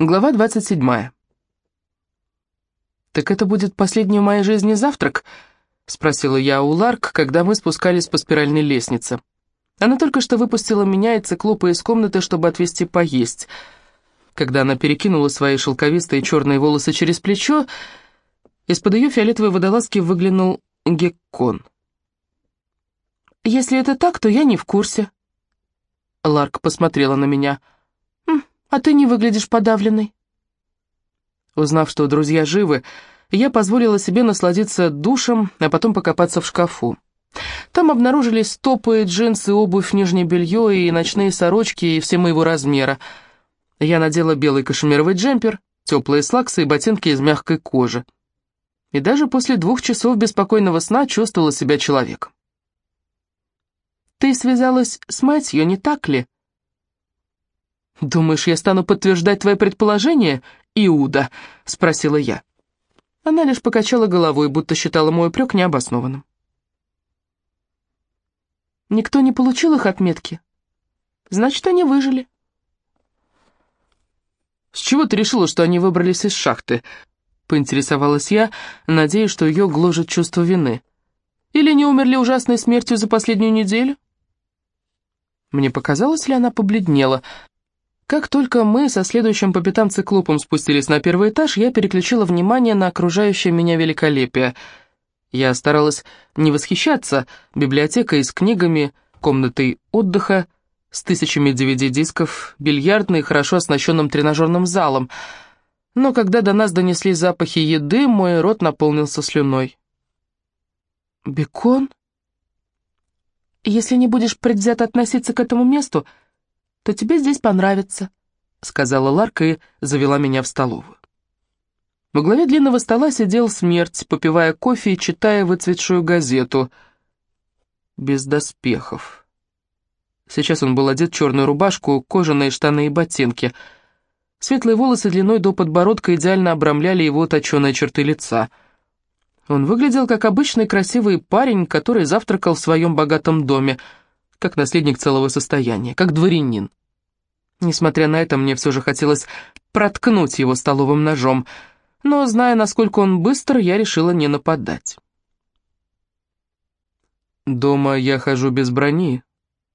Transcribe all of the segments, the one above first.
Глава 27. «Так это будет последний в моей жизни завтрак?» — спросила я у Ларк, когда мы спускались по спиральной лестнице. Она только что выпустила меня и циклопа из комнаты, чтобы отвезти поесть. Когда она перекинула свои шелковистые черные волосы через плечо, из-под ее фиолетовой водолазки выглянул геккон. «Если это так, то я не в курсе». Ларк посмотрела на меня — а ты не выглядишь подавленной». Узнав, что друзья живы, я позволила себе насладиться душем, а потом покопаться в шкафу. Там обнаружились топы, джинсы, обувь, нижнее белье и ночные сорочки, и все моего размера. Я надела белый кашемировый джемпер, теплые слаксы и ботинки из мягкой кожи. И даже после двух часов беспокойного сна чувствовала себя человеком. «Ты связалась с Мэтью, не так ли?» «Думаешь, я стану подтверждать твои предположения, Иуда?» — спросила я. Она лишь покачала головой, будто считала мой упрек необоснованным. «Никто не получил их отметки? Значит, они выжили». «С чего ты решила, что они выбрались из шахты?» — поинтересовалась я, надеясь, что ее гложет чувство вины. «Или не умерли ужасной смертью за последнюю неделю?» Мне показалось ли она побледнела — как только мы со следующим по пятам циклопом спустились на первый этаж, я переключила внимание на окружающее меня великолепие. Я старалась не восхищаться библиотекой с книгами, комнатой отдыха, с тысячами DVD-дисков, бильярдной, хорошо оснащенным тренажерным залом. Но когда до нас донесли запахи еды, мой рот наполнился слюной. «Бекон? Если не будешь предвзято относиться к этому месту, то тебе здесь понравится», — сказала Ларка и завела меня в столовую. Во главе длинного стола сидел смерть, попивая кофе и читая выцветшую газету. Без доспехов. Сейчас он был одет в черную рубашку, кожаные штаны и ботинки. Светлые волосы длиной до подбородка идеально обрамляли его точеные черты лица. Он выглядел как обычный красивый парень, который завтракал в своем богатом доме, как наследник целого состояния, как дворянин. Несмотря на это, мне все же хотелось проткнуть его столовым ножом, но, зная, насколько он быстр, я решила не нападать. «Дома я хожу без брони,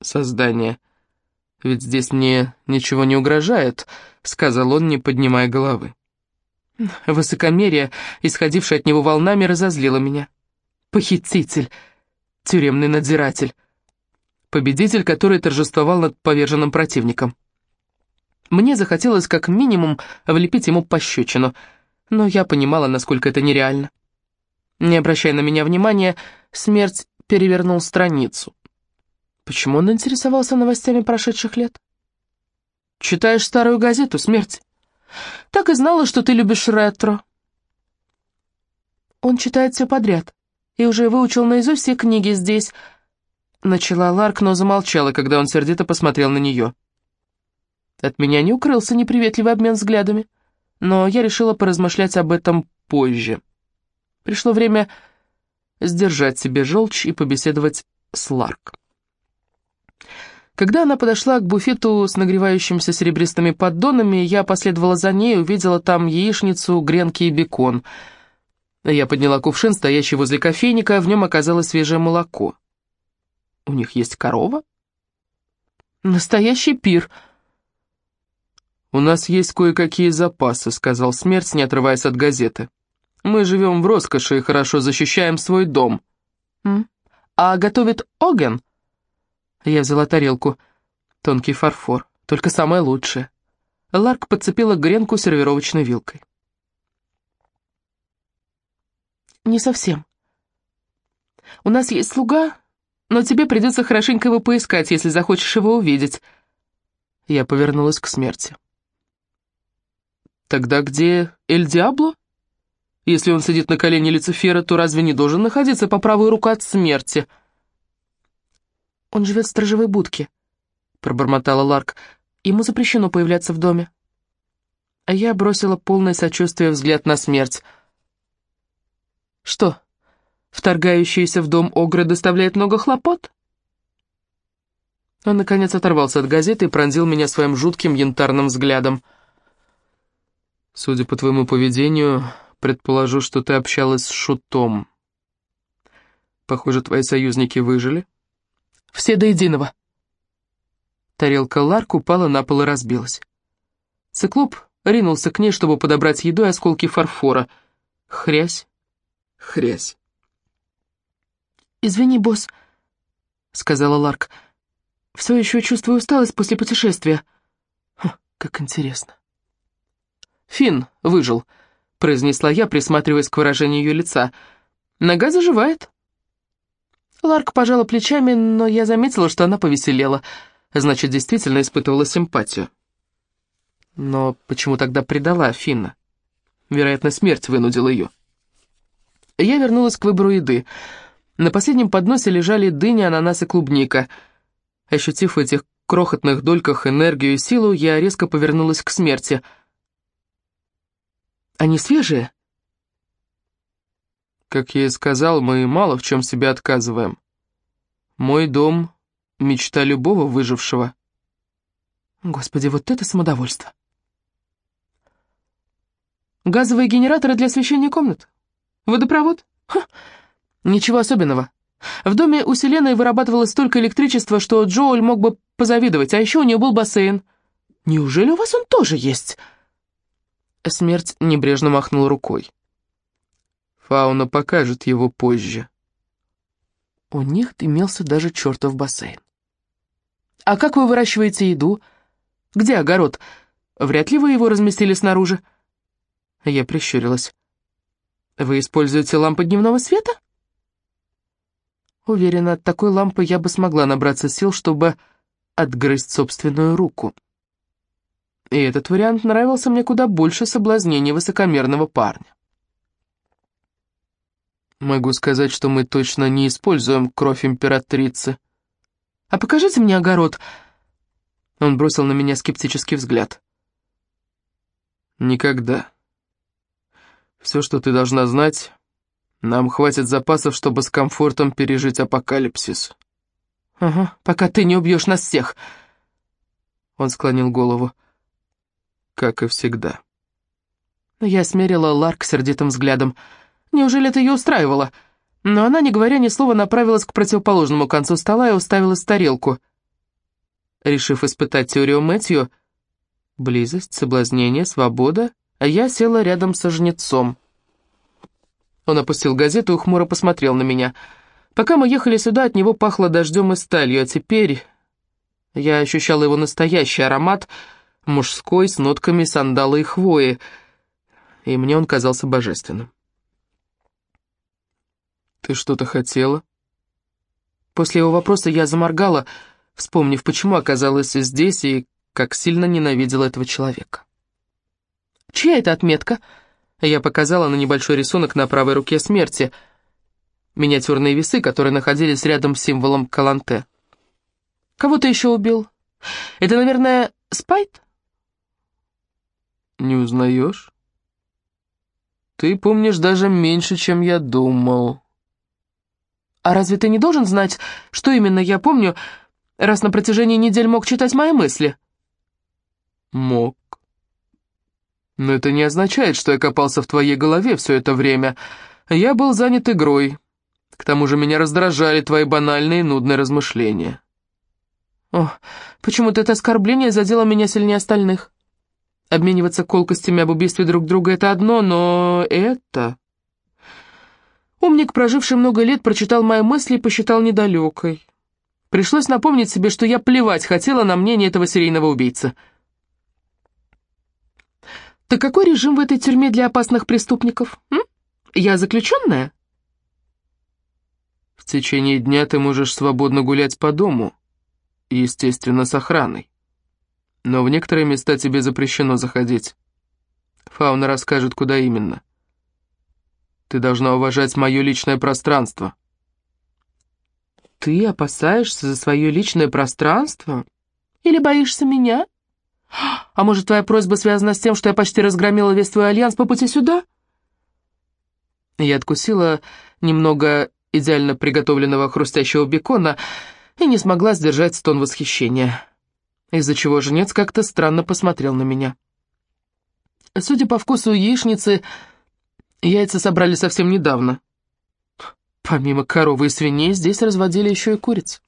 создание, ведь здесь мне ничего не угрожает», — сказал он, не поднимая головы. Высокомерие, исходившее от него волнами, разозлило меня. «Похититель, тюремный надзиратель, победитель, который торжествовал над поверженным противником». Мне захотелось как минимум влепить ему пощечину, но я понимала, насколько это нереально. Не обращая на меня внимания, смерть перевернул страницу. Почему он интересовался новостями прошедших лет? «Читаешь старую газету, смерть?» «Так и знала, что ты любишь ретро». «Он читает все подряд и уже выучил наизусть все книги здесь», — начала Ларк, но замолчала, когда он сердито посмотрел на нее. От меня не укрылся неприветливый обмен взглядами, но я решила поразмышлять об этом позже. Пришло время сдержать себе желчь и побеседовать с Ларк. Когда она подошла к буфету с нагревающимися серебристыми поддонами, я последовала за ней и увидела там яичницу, гренки и бекон. Я подняла кувшин, стоящий возле кофейника, в нем оказалось свежее молоко. «У них есть корова?» «Настоящий пир», «У нас есть кое-какие запасы», — сказал Смерть, не отрываясь от газеты. «Мы живем в роскоши и хорошо защищаем свой дом». «М? А готовит Оген?» Я взяла тарелку. Тонкий фарфор, только самое лучшее. Ларк подцепила гренку сервировочной вилкой. «Не совсем. У нас есть слуга, но тебе придется хорошенько его поискать, если захочешь его увидеть». Я повернулась к смерти. Тогда где Эль Диабло? Если он сидит на колене Люцифера, то разве не должен находиться по правую руку от смерти? Он живет в сторожевой будке, пробормотала Ларк. Ему запрещено появляться в доме. А я бросила полное сочувствие взгляд на смерть. Что, вторгающийся в дом Огры доставляет много хлопот? Он, наконец, оторвался от газеты и пронзил меня своим жутким янтарным взглядом. Судя по твоему поведению, предположу, что ты общалась с Шутом. Похоже, твои союзники выжили. Все до единого. Тарелка Ларк упала на пол и разбилась. Циклоп ринулся к ней, чтобы подобрать еду и осколки фарфора. Хрясь, хрясь. «Извини, босс», — сказала Ларк. «Все еще чувствую усталость после путешествия». Хм, «Как интересно». «Финн выжил», — произнесла я, присматриваясь к выражению ее лица. «Нога заживает». Ларк пожала плечами, но я заметила, что она повеселела. Значит, действительно испытывала симпатию. Но почему тогда предала Финна? Вероятно, смерть вынудила ее. Я вернулась к выбору еды. На последнем подносе лежали дыня, ананас и клубника. Ощутив в этих крохотных дольках энергию и силу, я резко повернулась к смерти. «Они свежие?» Как я и сказал, мы мало в чем себе отказываем. Мой дом — мечта любого выжившего. Господи, вот это самодовольство. Газовые генераторы для освещения комнат? Водопровод? Ха, ничего особенного. В доме у Селены вырабатывалось столько электричества, что Джоуль мог бы позавидовать, а еще у нее был бассейн. Неужели у вас он тоже есть? Смерть небрежно махнул рукой. Фауна покажет его позже. У них имелся даже чертов бассейн. «А как вы выращиваете еду? Где огород? Вряд ли вы его разместили снаружи?» Я прищурилась. «Вы используете лампы дневного света?» Уверена, от такой лампы я бы смогла набраться сил, чтобы отгрызть собственную руку. И этот вариант нравился мне куда больше соблазнения высокомерного парня. Могу сказать, что мы точно не используем кровь императрицы. А покажите мне огород. Он бросил на меня скептический взгляд. Никогда. Все, что ты должна знать, нам хватит запасов, чтобы с комфортом пережить апокалипсис. Ага, пока ты не убьешь нас всех. Он склонил голову. Как и всегда. Я смерила Ларк сердитым взглядом. Неужели это ее устраивало? Но она, не говоря ни слова, направилась к противоположному концу стола и уставилась в тарелку. Решив испытать теорию Мэтью, близость, соблазнение, свобода, а я села рядом со жнецом. Он опустил газету и хмуро посмотрел на меня. Пока мы ехали сюда, от него пахло дождем и сталью, а теперь я ощущала его настоящий аромат, мужской, с нотками сандала и хвои, и мне он казался божественным. «Ты что-то хотела?» После его вопроса я заморгала, вспомнив, почему оказалась здесь и как сильно ненавидела этого человека. «Чья это отметка?» Я показала на небольшой рисунок на правой руке смерти. Миниатюрные весы, которые находились рядом с символом Каланте. «Кого ты еще убил? Это, наверное, Спайт?» «Не узнаешь?» «Ты помнишь даже меньше, чем я думал». «А разве ты не должен знать, что именно я помню, раз на протяжении недель мог читать мои мысли?» «Мог. Но это не означает, что я копался в твоей голове все это время. Я был занят игрой. К тому же меня раздражали твои банальные и нудные размышления». «О, почему-то это оскорбление задело меня сильнее остальных. Обмениваться колкостями об убийстве друг друга — это одно, но это...» Умник, проживший много лет, прочитал мои мысли и посчитал недалекой. Пришлось напомнить себе, что я плевать хотела на мнение этого серийного убийцы. «Так какой режим в этой тюрьме для опасных преступников? М? Я заключенная?» «В течение дня ты можешь свободно гулять по дому, естественно, с охраной. Но в некоторые места тебе запрещено заходить. Фауна расскажет, куда именно». Ты должна уважать мое личное пространство». «Ты опасаешься за свое личное пространство? Или боишься меня? А может, твоя просьба связана с тем, что я почти разгромила весь твой альянс по пути сюда?» Я откусила немного идеально приготовленного хрустящего бекона и не смогла сдержать стон восхищения, из-за чего женец как-то странно посмотрел на меня. Судя по вкусу яичницы, яйца собрали совсем недавно. Помимо коровы и свиней, здесь разводили еще и куриц.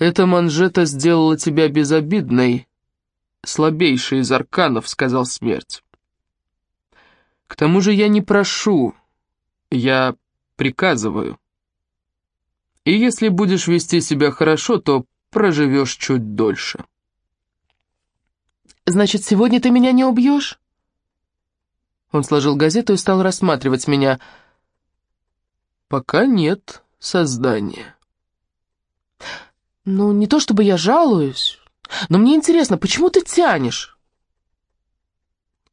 «Эта манжета сделала тебя безобидной, слабейшей из арканов», — сказал смерть. «К тому же я не прошу, я приказываю. И если будешь вести себя хорошо, то проживешь чуть дольше». «Значит, сегодня ты меня не убьешь?» Он сложил газету и стал рассматривать меня. «Пока нет создания». «Ну, не то чтобы я жалуюсь, но мне интересно, почему ты тянешь?»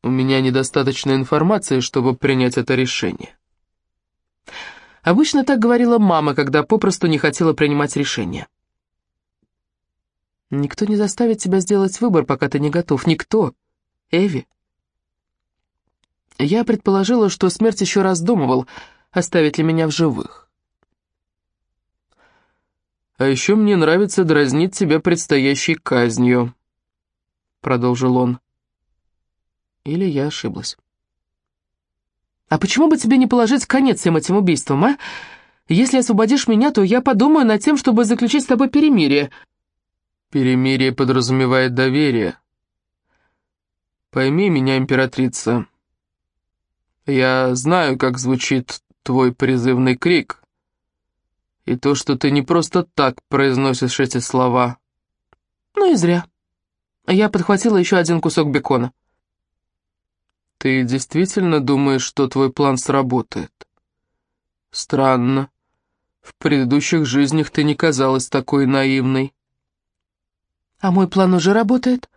«У меня недостаточно информации, чтобы принять это решение». Обычно так говорила мама, когда попросту не хотела принимать решение. Никто не заставит тебя сделать выбор, пока ты не готов. Никто. Эви. Я предположила, что смерть еще раздумывал, оставить ли меня в живых. «А еще мне нравится дразнить тебя предстоящей казнью», — продолжил он. Или я ошиблась. «А почему бы тебе не положить конец всем этим убийствам, а? Если освободишь меня, то я подумаю над тем, чтобы заключить с тобой перемирие». Перемирие подразумевает доверие. Пойми меня, императрица. Я знаю, как звучит твой призывный крик. И то, что ты не просто так произносишь эти слова. Ну и зря. Я подхватила еще один кусок бекона. Ты действительно думаешь, что твой план сработает? Странно. В предыдущих жизнях ты не казалась такой наивной. А мой план уже работает.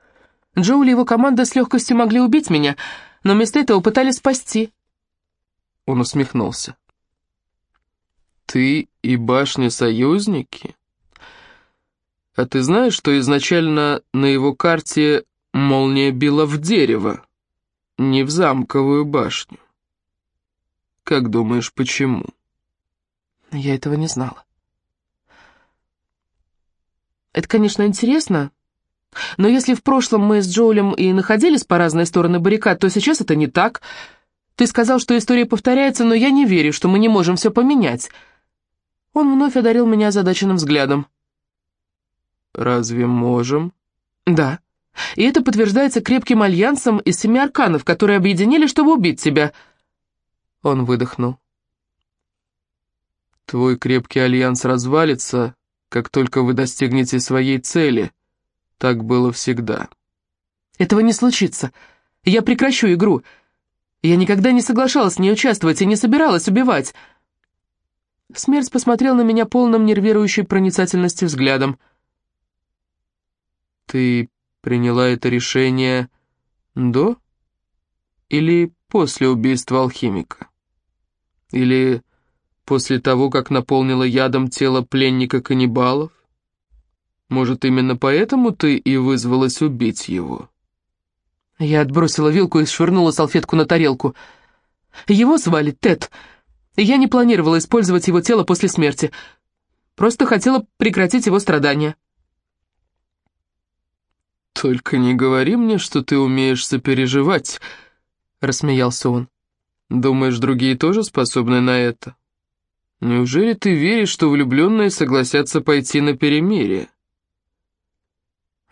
Джоули и его команда с легкостью могли убить меня, но вместо этого пытались спасти. Он усмехнулся. Ты и башня союзники? А ты знаешь, что изначально на его карте молния била в дерево, не в замковую башню? Как думаешь, почему? Я этого не знала. Это, конечно, интересно, но если в прошлом мы с Джоулем и находились по разные стороны баррикад, то сейчас это не так. Ты сказал, что история повторяется, но я не верю, что мы не можем все поменять. Он вновь одарил меня озадаченным взглядом. «Разве можем?» «Да. И это подтверждается крепким альянсом из семи арканов, которые объединили, чтобы убить тебя». Он выдохнул. «Твой крепкий альянс развалится, как только вы достигнете своей цели. Так было всегда. Этого не случится. Я прекращу игру. Я никогда не соглашалась в ней участвовать и не собиралась убивать. Смерть посмотрел на меня полным нервирующей проницательности взглядом. Ты приняла это решение до или после убийства алхимика? Или После того, как наполнила ядом тело пленника каннибалов? Может, именно поэтому ты и вызвалась убить его?» Я отбросила вилку и швырнула салфетку на тарелку. «Его звали Тед, я не планировала использовать его тело после смерти. Просто хотела прекратить его страдания». «Только не говори мне, что ты умеешь сопереживать», — рассмеялся он. «Думаешь, другие тоже способны на это?» Неужели ты веришь, что влюбленные согласятся пойти на перемирие?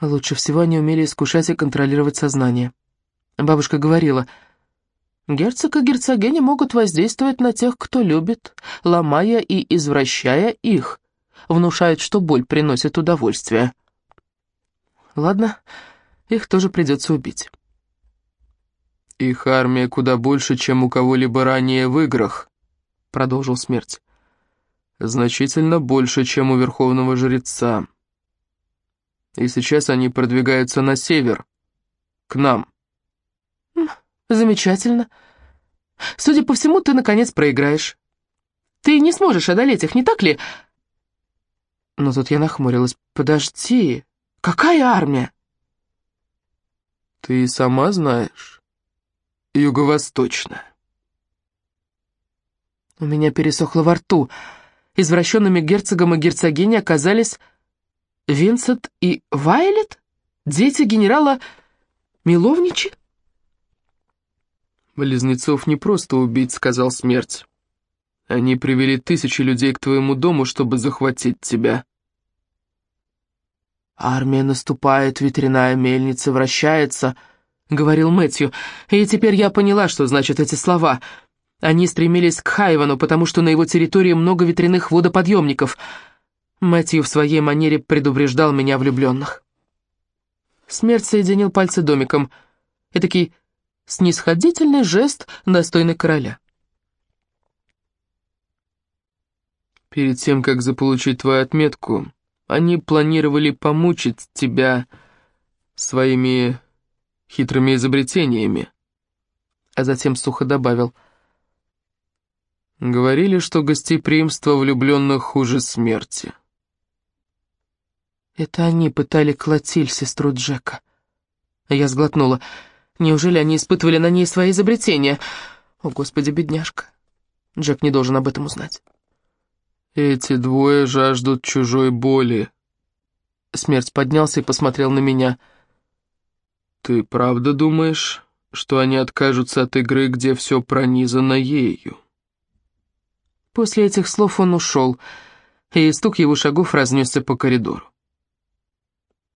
Лучше всего они умели искушать и контролировать сознание. Бабушка говорила, герцог и герцогиня могут воздействовать на тех, кто любит, ломая и извращая их, внушают, что боль приносит удовольствие. Ладно, их тоже придется убить. «Их армия куда больше, чем у кого-либо ранее в играх», — продолжил смерть значительно больше, чем у Верховного Жреца. И сейчас они продвигаются на север, к нам. Замечательно. Судя по всему, ты, наконец, проиграешь. Ты не сможешь одолеть их, не так ли? Но тут я нахмурилась. Подожди, какая армия? Ты сама знаешь. Юго-восточная. У меня пересохло во рту. Извращенными герцогом и герцогиней оказались Винсент и Вайлет? дети генерала Миловничи?» «Близнецов не просто убить», — сказал смерть. «Они привели тысячи людей к твоему дому, чтобы захватить тебя». «Армия наступает, ветряная мельница вращается», — говорил Мэтью, и теперь я поняла, что значат эти слова. Они стремились к Хайвану, потому что на его территории много ветряных водоподъемников. Мэтью в своей манере предупреждал меня влюбленных. Смерть соединил пальцы домиком. Этакий снисходительный жест, достойный короля. «Перед тем, как заполучить твою отметку, они планировали помучить тебя своими хитрыми изобретениями. А затем сухо добавил. Говорили, что гостеприимство влюбленных хуже смерти. Это они пытали Клотиль, сестру Джека. Я сглотнула. Неужели они испытывали на ней свои изобретения? О, господи, бедняжка. Джек не должен об этом узнать. Эти двое жаждут чужой боли. Смерть поднялся и посмотрел на меня. Ты правда думаешь, что они откажутся от игры, где все пронизано ею? После этих слов он ушел, и стук его шагов разнесся по коридору.